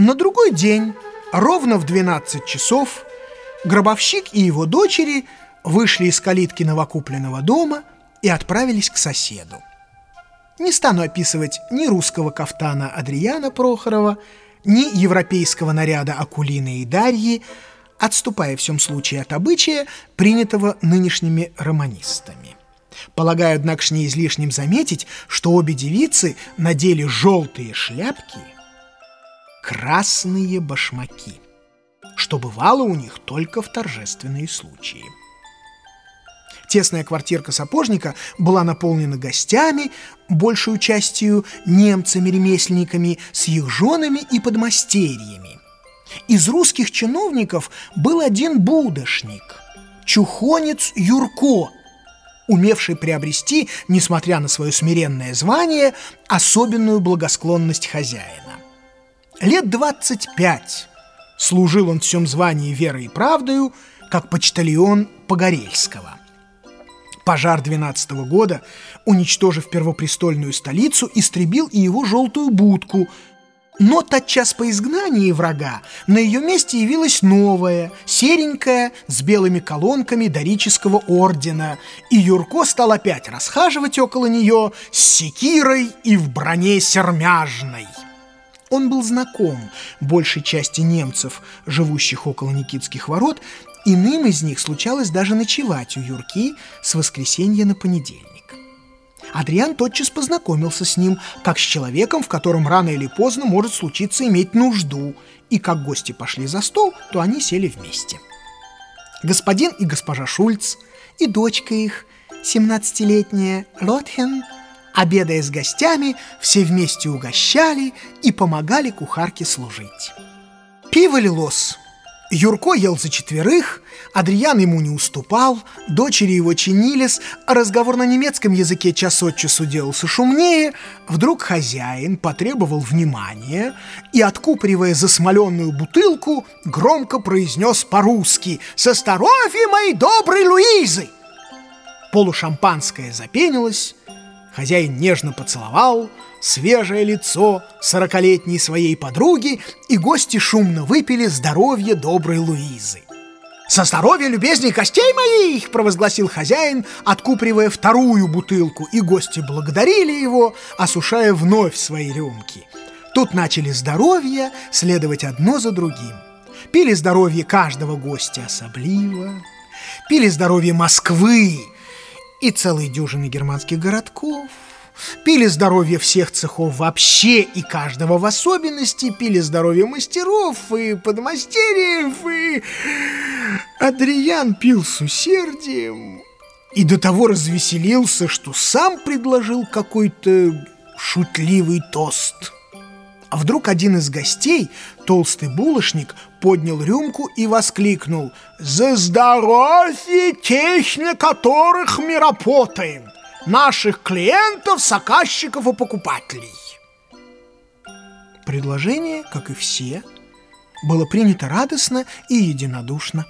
На другой день, ровно в 12 часов, гробовщик и его дочери вышли из калитки новокупленного дома и отправились к соседу. Не стану описывать ни русского кафтана Адриана Прохорова, ни европейского наряда Акулины и Дарьи, отступая в всем случае от обычая, принятого нынешними романистами. Полагаю, однако, не излишним заметить, что обе девицы надели желтые шляпки, красные башмаки, что бывало у них только в торжественные случаи. Тесная квартирка сапожника была наполнена гостями, большую частью немцами-ремесленниками с их женами и подмастерьями. Из русских чиновников был один будошник, чухонец Юрко, умевший приобрести, несмотря на свое смиренное звание, особенную благосклонность хозяина. Лет 25 служил он в всем звании верой и правдою, как почтальон Погорельского. Пожар 12 -го года, уничтожив первопрестольную столицу, истребил и его желтую будку. Но тотчас по изгнании врага на ее месте явилась новая, серенькая, с белыми колонками дорического ордена, и Юрко стал опять расхаживать около нее с секирой и в броне сермяжной. Он был знаком большей части немцев, живущих около Никитских ворот, Иным из них случалось даже ночевать у Юрки с воскресенья на понедельник. Адриан тотчас познакомился с ним, как с человеком, в котором рано или поздно может случиться иметь нужду, и как гости пошли за стол, то они сели вместе. Господин и госпожа Шульц, и дочка их, 17-летняя Лотхен, обедая с гостями, все вместе угощали и помогали кухарке служить. Пиво лилось – Юрко ел за четверых, Адриан ему не уступал, дочери его чинились, а разговор на немецком языке час от часу делался шумнее. Вдруг хозяин потребовал внимания и, откупоривая засмоленную бутылку, громко произнес по-русски «Со здоровья моей доброй Луизы!» Полушампанское запенилось, хозяин нежно поцеловал – свежее лицо сорокалетней своей подруги, и гости шумно выпили здоровье доброй Луизы. «Со здоровья любезней гостей моих!» – провозгласил хозяин, откупривая вторую бутылку, и гости благодарили его, осушая вновь свои рюмки. Тут начали здоровье следовать одно за другим. Пили здоровье каждого гостя особливо, пили здоровье Москвы и целой дюжины германских городков – Пили здоровье всех цехов вообще и каждого в особенности, пили здоровье мастеров и подмастерьев, и... Адриан пил с усердием и до того развеселился, что сам предложил какой-то шутливый тост. А вдруг один из гостей, толстый булочник, поднял рюмку и воскликнул «За здоровье тех, на которых мы работаем!» наших клиентов, заказчиков и покупателей. Предложение, как и все, было принято радостно и единодушно.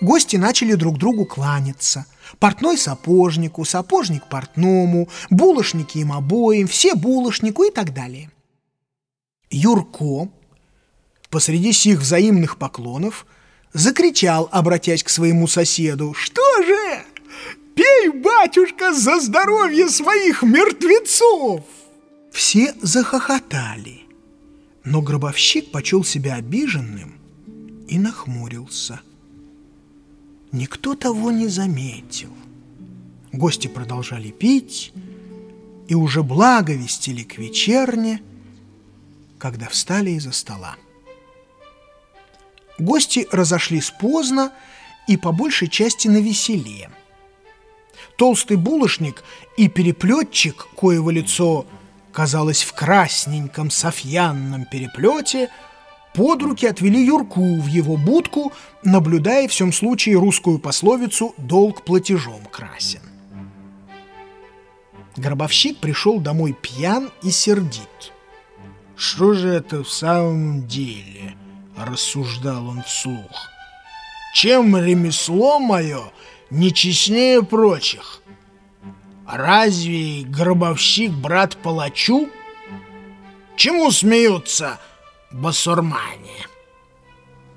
Гости начали друг другу кланяться. Портной сапожнику, сапожник портному, булочники им обоим, все булочнику и так далее. Юрко посреди сих взаимных поклонов закричал, обратясь к своему соседу, «Что же, Пей, батюшка, за здоровье своих мертвецов!» Все захохотали, но гробовщик почел себя обиженным и нахмурился. Никто того не заметил. Гости продолжали пить и уже благовестили к вечерне, когда встали из-за стола. Гости разошлись поздно и по большей части на веселе – толстый булочник и переплетчик, коего лицо казалось в красненьком софьянном переплете, под руки отвели Юрку в его будку, наблюдая в всем случае русскую пословицу «долг платежом красен». Гробовщик пришел домой пьян и сердит. «Что же это в самом деле?» – рассуждал он вслух. «Чем ремесло мое не честнее прочих. Разве гробовщик брат палачу? Чему смеются? басурмане.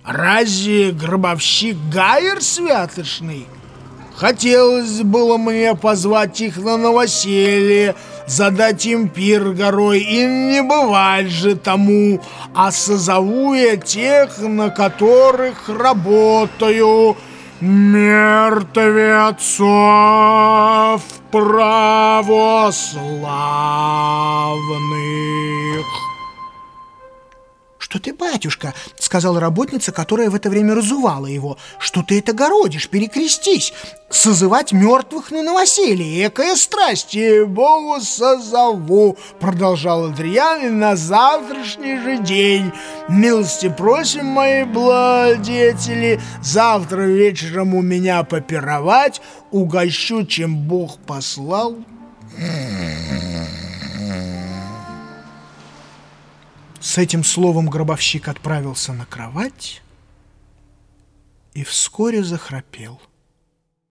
Разве гробовщик Гайер святошный? Хотелось было мне позвать их на новоселье, задать им пир горой, и не бывать же тому, а созову я тех, на которых работаю, мертвецов православных. «Что ты, батюшка?» — сказала работница, которая в это время разувала его. «Что ты это городишь? Перекрестись! Созывать мертвых на новоселье! Экая страсть! Богу созову!» — продолжал Адриан на завтрашний же день. «Милости просим, мои благодетели, завтра вечером у меня попировать, угощу, чем Бог послал». С этим словом гробовщик отправился на кровать и вскоре захрапел.